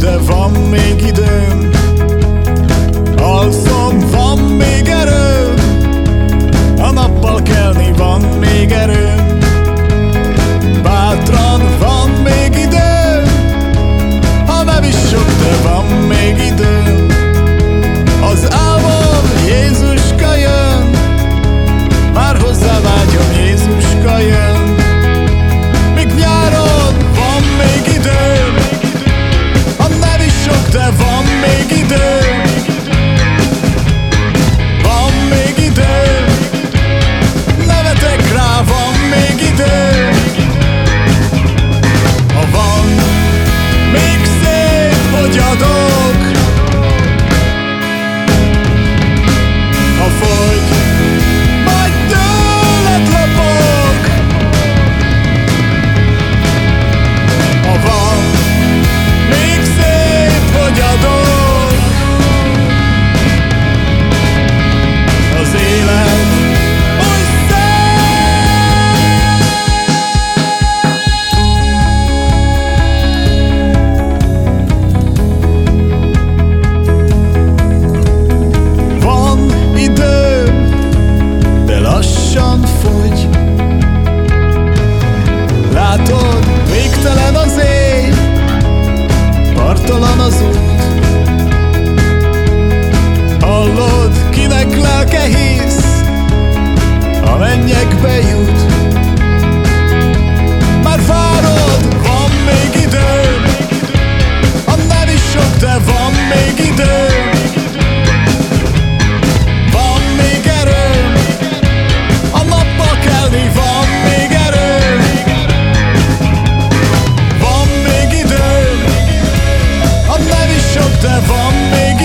the Látod, végtelen az éj, partalan az út De Ik